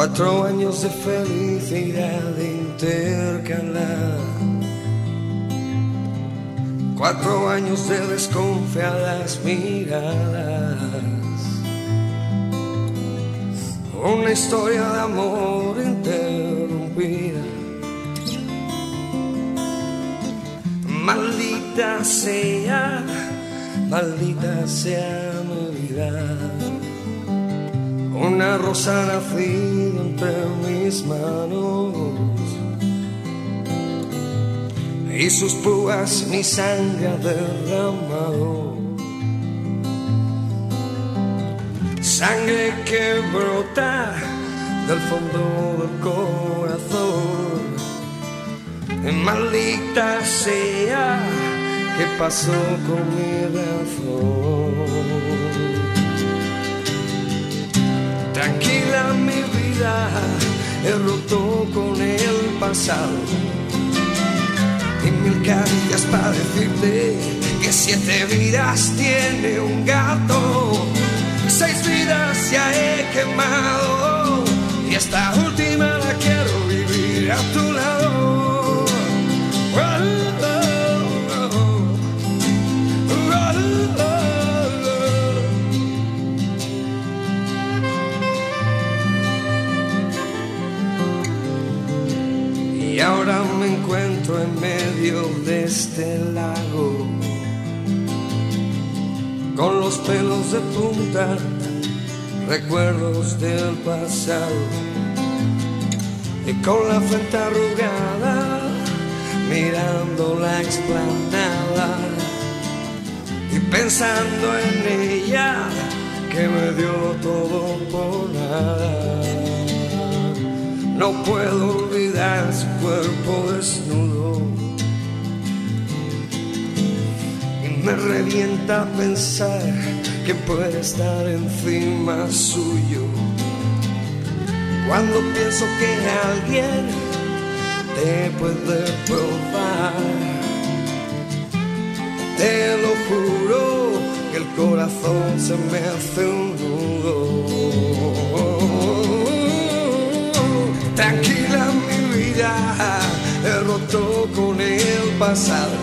Cuatro años de felicidad intercalar. Cuatro años de desconfiadas miradas. Una historia de amor interrumpida. Maldita sea, maldita sea mi vida una rosa nacida entre mis manos y sus púas mi sangre derramado. Sangre que brota del fondo del corazón. Maldita sea que pasó con mi razón. Tranquila mi vida, he roto con el pasado. Y mil caricias para decirte que siete vidas tiene un gato. Seis vidas ya he quemado. Y esta última la quiero vivir a tu Y ahora me encuentro en medio de este lago, con los pelos de punta, recuerdos del pasado, y con la frente arrugada, mirando la explanada, y pensando en ella, que me dio todo por nada. No puedo olvidar su cuerpo desnudo. Y me revienta pensar que puede estar encima suyo. Cuando pienso que alguien te puede probar, te lo juro que el corazón se me hace un nudo. Pasado.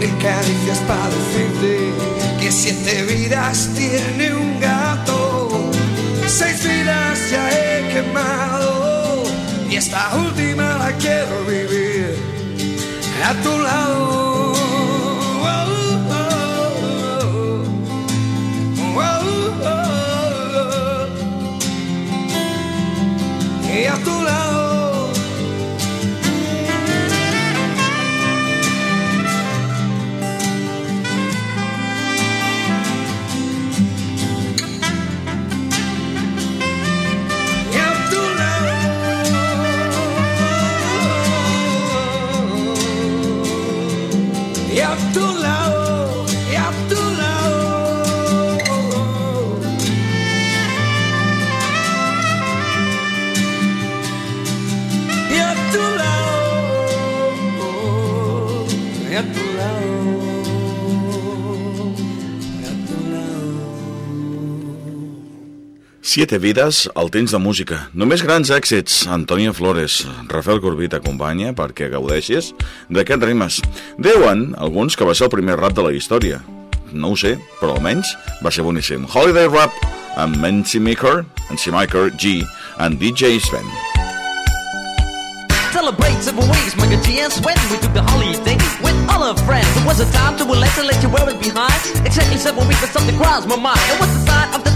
Ni caricias para decirte que siete vidas tiene un gato. Seis vidas ya he quemado y esta última la quiero vivir a tu lado. You're too loud. Siete vides al temps de música. Només grans èxits. Antònia Flores, Rafael Corbí t'acompanya perquè gaudeixis d'aquests rimes. Deuen alguns que va ser el primer rap de la història. No ho sé, però almenys va ser boníssim. Holiday Rap amb Nancy Maker, Nancy Maker G and DJ Sven. Celebrate several weeks, Micah G and Sweat. We took the holiday with all our friends. It was a time to relax and let you wear it behind. Exactly seven weeks, but something crossed my mind. It was the sign of the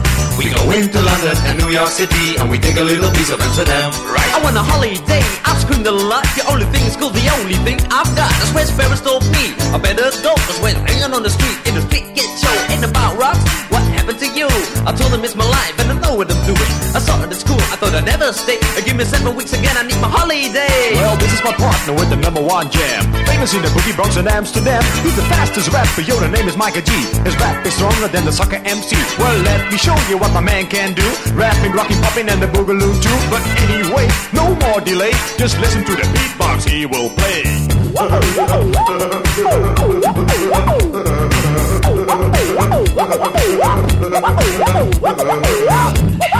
We go into London and New York City and we take a little piece of Amsterdam, right? I want a holiday, I've screamed a lot. The only thing is cool, the only thing I've got. That's where Ferris told me. I better go Cause when hanging on the street In the street get show Ain't about rocks. What happened to you? I told him it's my life And I know what I'm doing. I saw it at school I thought I'd never stay. Give me seven weeks again I need my holiday. Well, my partner with the number one jam. Famous in the boogie Bronx and Amsterdam. He's the fastest rapper, yo, the name is Micah G. His rap is stronger than the soccer MC. Well, let me show you what my man can do. Rapping, rocking, popping, and the boogaloo too. But anyway, no more delay. Just listen to the beatbox he will play.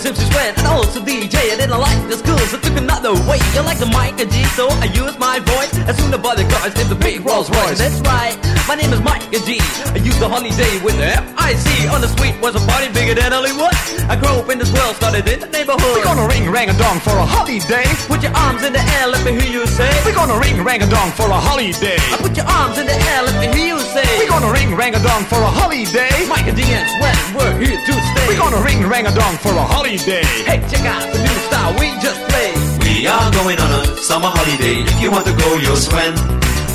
is MC Sweat and also DJ. I didn't like the school, so took another way. You like the mic and G, so I use my voice. As soon as the body cars in the big Rolls Royce. That's right, my name is Mike and G. I use the holiday with the F-I-C. On the street was a party bigger than Hollywood. I grew up in this world, started in the neighborhood. We're gonna ring rang a dong for a holiday. Put your arms in the air, let me hear you say. We're gonna ring rang a dong for a holiday. I put your arms in the air, let me hear you say. We're gonna ring rang a dong for a holiday. Mike and D and Sweat, we're here to stay. We're gonna ring rang a dong for a holiday. Hey, check out the new style we just played. We are going on a summer holiday. If you want to go, you'll swim.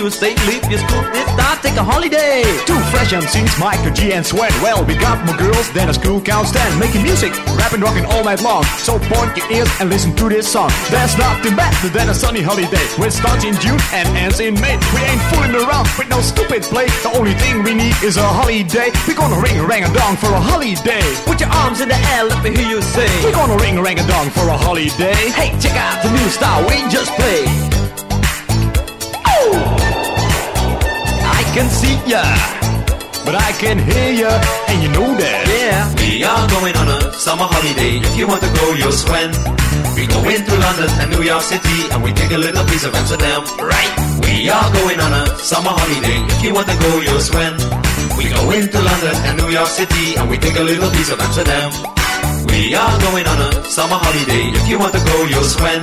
freedom, let me you say, leave your school, it's time, take a holiday. Two fresh MCs, Michael G and Sweat. Well, we got more girls than a school can stand. Making music, rapping, rocking all night long. So point your ears and listen to this song. There's nothing better than a sunny holiday. Which starts in June and ends in May. We ain't fooling around with no stupid play. The only thing we need is a holiday. We're gonna ring a rang a dong for a holiday. Put your arms in the air, let me hear you say. We're gonna ring a rang a dong for a holiday. Hey, check out the new style we just played. Oh! I can see ya. But I can hear ya, and you know that. Yeah. We are going on a summer holiday. If you want to go, you'll swim. We go into London and New York City and we take a little piece of Amsterdam, right? We are going on a summer holiday. If you want to go, you'll swim. We go into London and New York City and we take a little piece of Amsterdam. We are going on a summer holiday. If you want to go, you'll swim.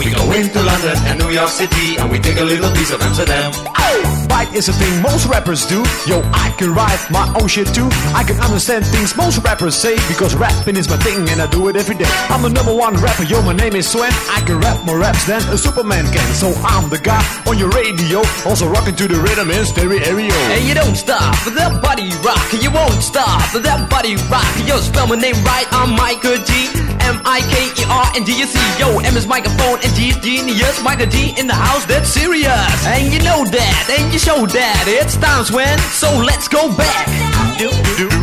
We go into London and New York City and we take a little piece of Amsterdam. Bite is a thing most rappers do. Yo, I can write my own shit too. I can understand things most rappers say because rapping is my thing and I do it every day. I'm the number one rapper, yo, my name is Swen. I can rap more raps than a Superman can. So I'm the guy on your radio, also rocking to the rhythm in stereo. And you don't stop with that body rock. You won't stop with that body rock. Yo, spell my name right. I'm Michael G. M I K E R N D S E. Yo, M is microphone and G is genius. Michael G in the house, that's serious. And you know that, and you show that. It's times when, so let's go back. Do, do, do,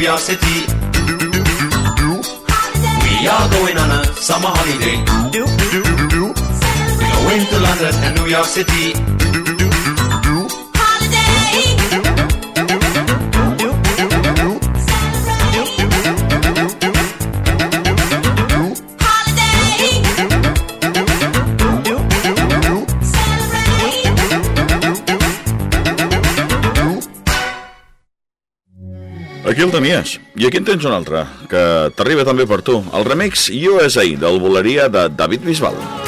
London New York City. We are going on a summer holiday. We go into London and New York City. Aquí el tenies. I aquí en tens un altre, que t'arriba també per tu. El remix USA del Boleria de David Bisbal.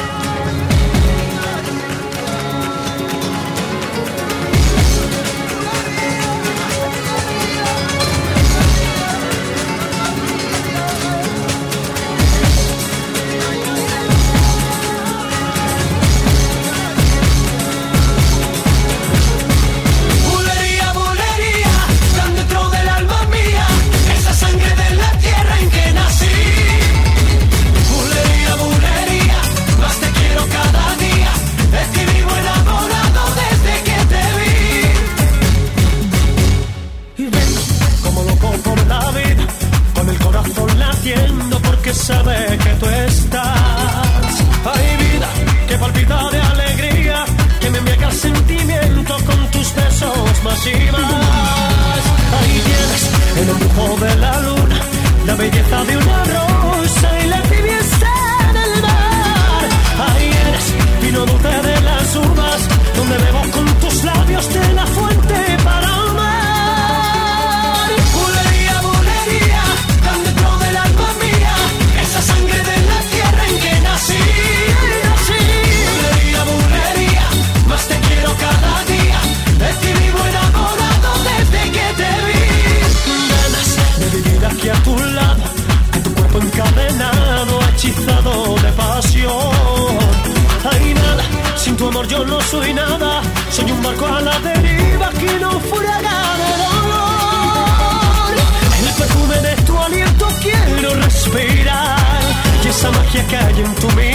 que alguien tu mira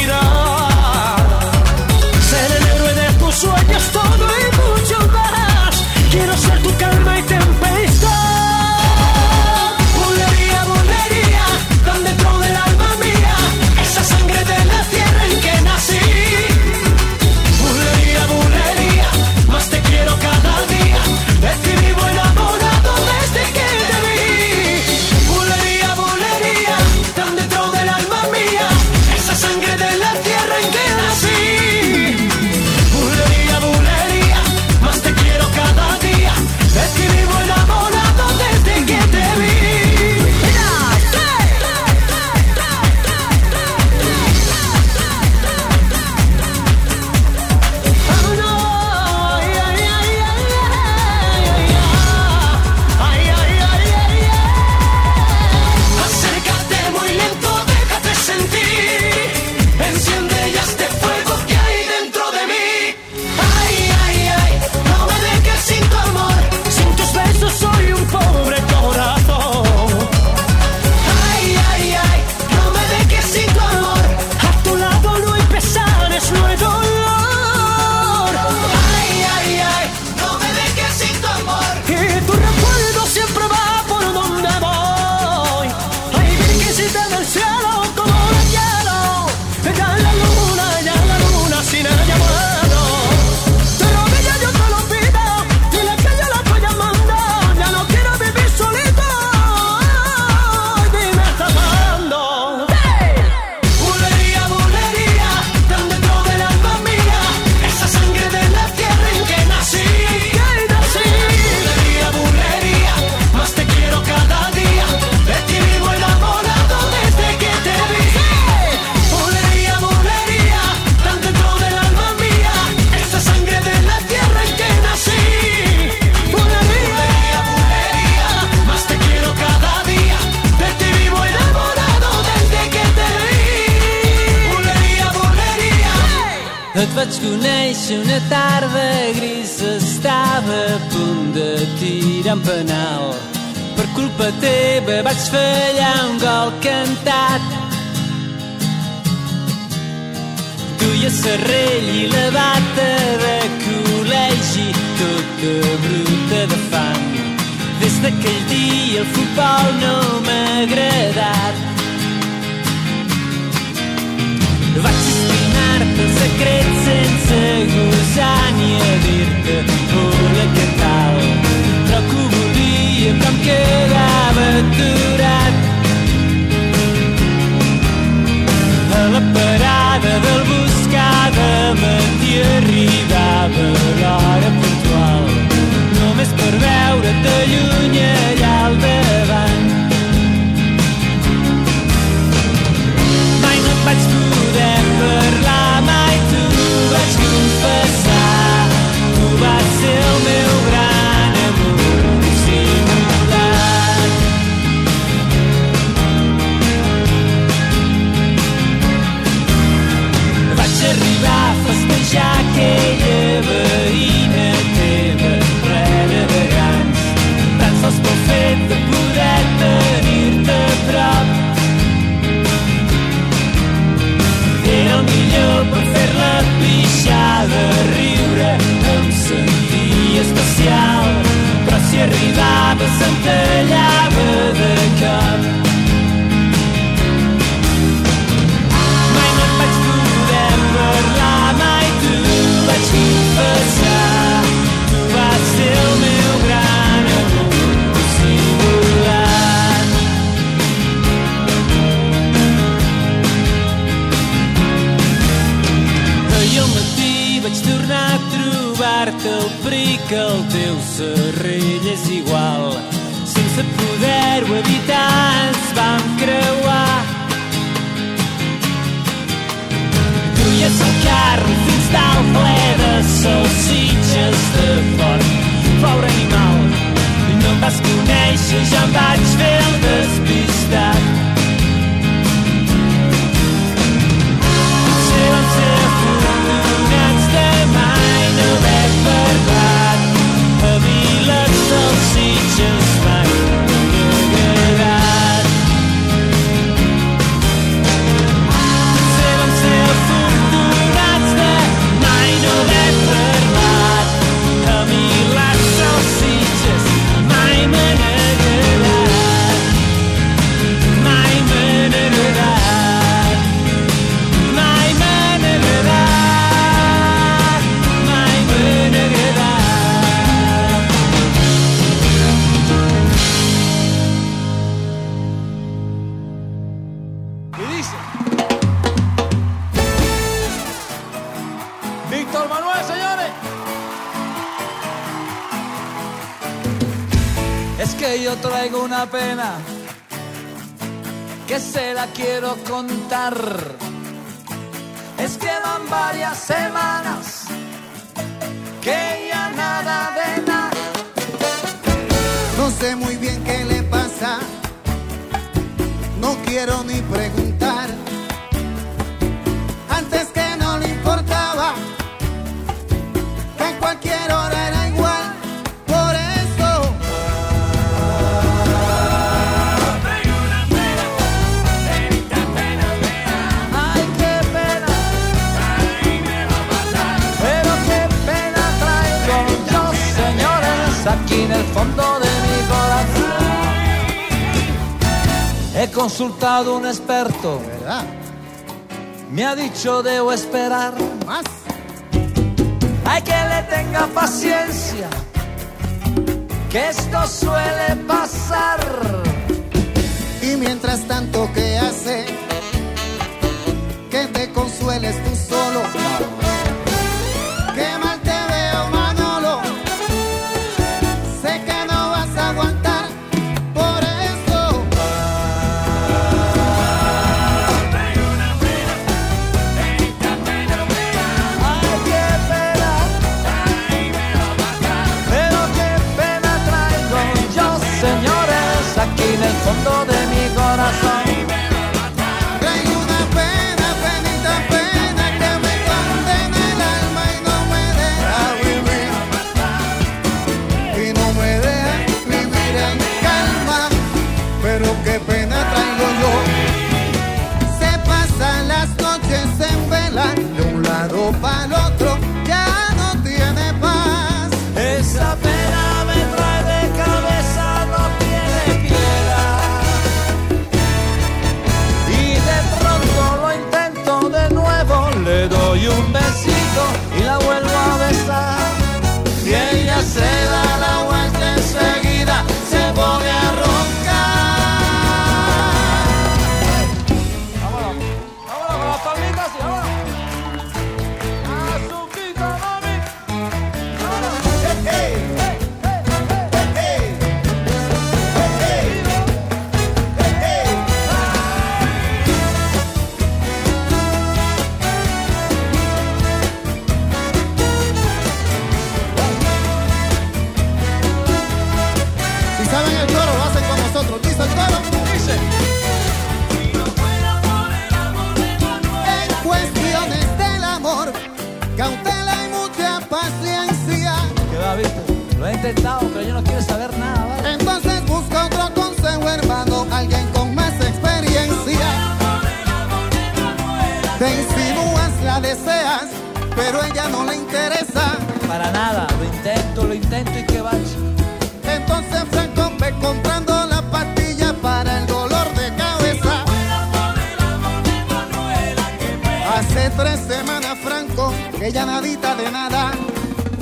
tirar penal. Per culpa teva vaig fallar un gol cantat. Duia serrell i la bata de col·legi, tota bruta de fang. Des d'aquell dia el futbol no m'ha agradat. Vaig espinar-te el secret sense gosar ni a dir-te hola que sempre em quedava aturat. A la parada del bus cada matí arribava l'hora puntual. Només per veure't de lluny allà al davant. Mai no et vaig poder parlar. Que el teu serrell és igual. Sense poder-ho evitar ens vam creuar. Duies el carro fins dalt ple de salsitxes de porc. Pobre animal, no em vas conèixer, ja em vaig fer el despistat. Es que van varias semanas que ya nada de nada. No sé muy bien qué le pasa, no quiero ni preguntar. Antes que no le importaba, que cualquier aquí en el fondo de mi corazón. He consultado a un experto, ¿verdad? me ha dicho debo esperar. Más. Hay que le tenga paciencia, que esto suele pasar. Y mientras tanto, ¿qué hace? Que te consueles tú solo. No le interesa. Para nada, lo intento, lo intento y que va. Entonces Franco ve comprando la pastilla para el dolor de cabeza. Hace tres semanas, Franco, que ya nadita de nada.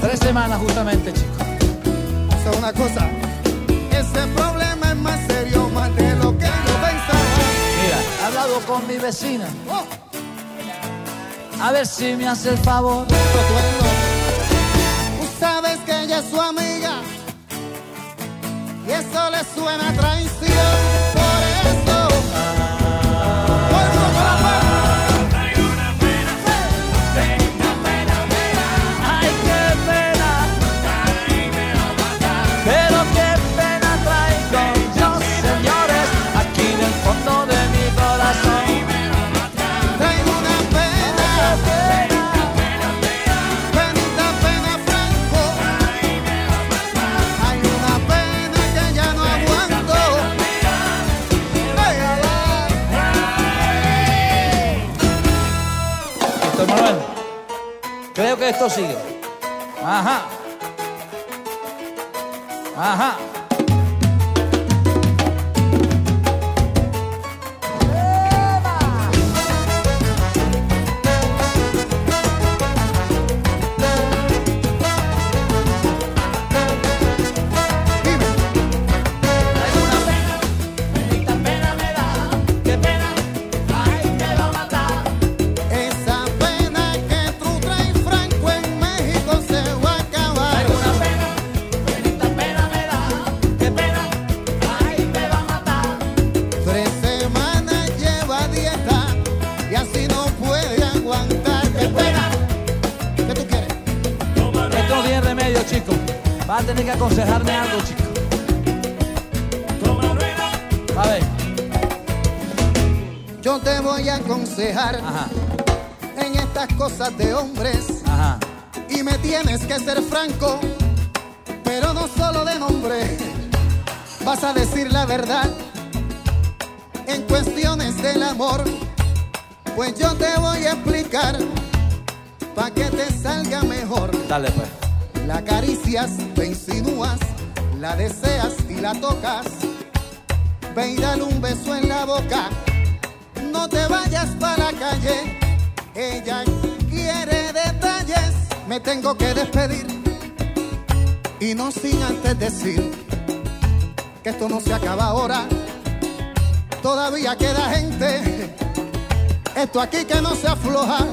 Tres semanas justamente, chicos. O sea, una cosa, ese problema es más serio, más de lo que yo pensaba. Mira, he hablado con mi vecina. Oh, A ver si me hace el favor. Tú sabes que ella es su amiga y eso le suena a traición. Sigue. Tener que aconsejarme algo, chico. A ver. Yo te voy a aconsejar Ajá. en estas cosas de hombres Ajá. y me tienes que ser franco, pero no solo de nombre. Vas a decir la verdad en cuestiones del amor, pues yo te voy a explicar para que te salga mejor. Dale, pues. La acaricias, te insinúas, la deseas y la tocas. Ve y dale un beso en la boca. No te vayas para la calle. Ella quiere detalles. Me tengo que despedir. Y no sin antes decir que esto no se acaba ahora. Todavía queda gente. Esto aquí que no se afloja.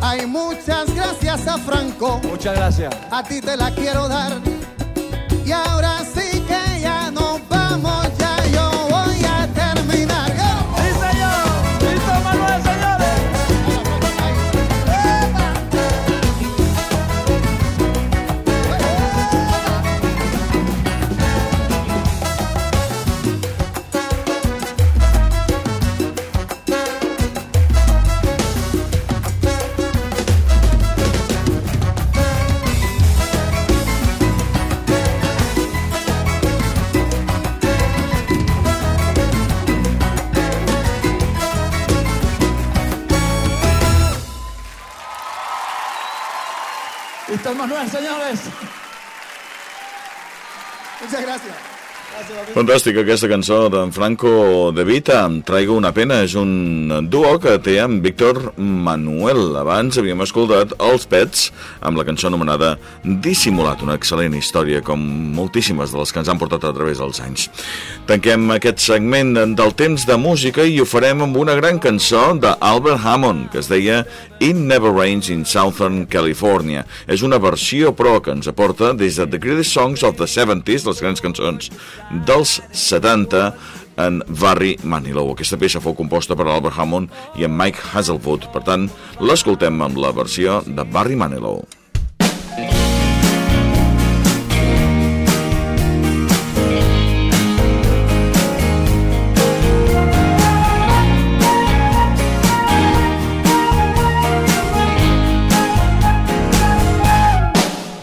Hay muchas gracias a Franco. Muchas gracias. A ti te la quiero dar. Y ahora sí Listo, Manuel, señores. Muchas gracias. Fantàstica aquesta cançó d'en Franco De Vita, Traigo una pena, és un duo que té amb Víctor Manuel. Abans havíem escoltat Els Pets amb la cançó anomenada Dissimulat, una excel·lent història com moltíssimes de les que ens han portat a través dels anys. Tanquem aquest segment del temps de música i ho farem amb una gran cançó d'Albert Hammond que es deia It Never Rains in Southern California. És una versió, però, que ens aporta des de The Greatest Songs of the 70s, les grans cançons dels 70 en Barry Manilow. Aquesta peça fou composta per Albert Hammond i en Mike Hazelwood. Per tant, l'escoltem amb la versió de Barry Manilow.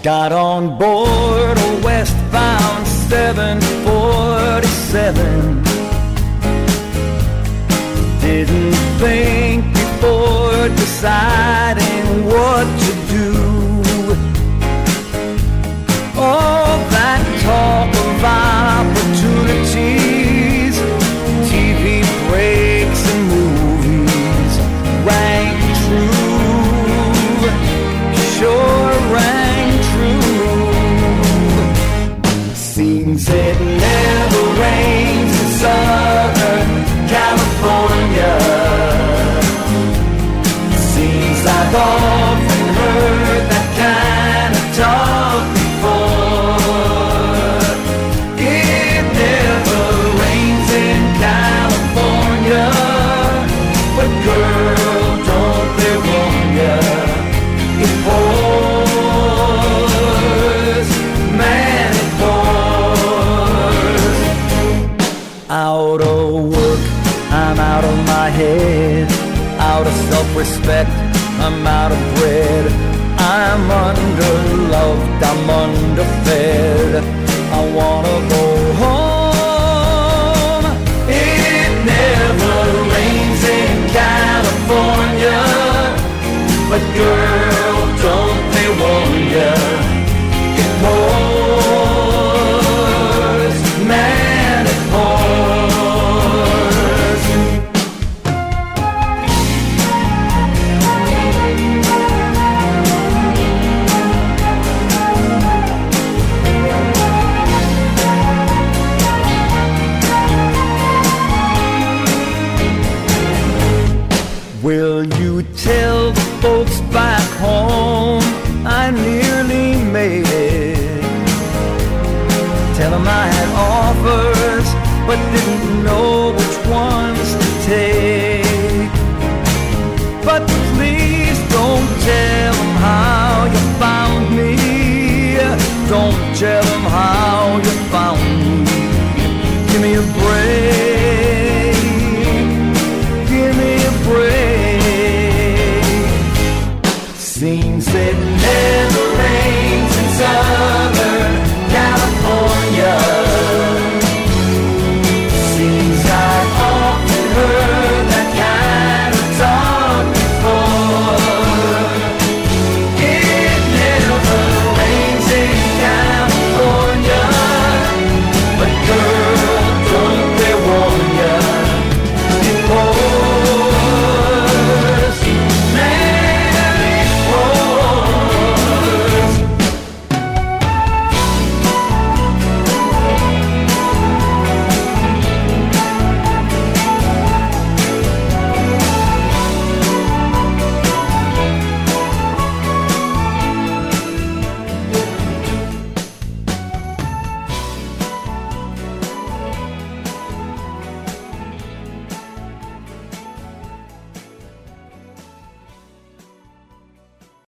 Got on board 747. Didn't think before deciding what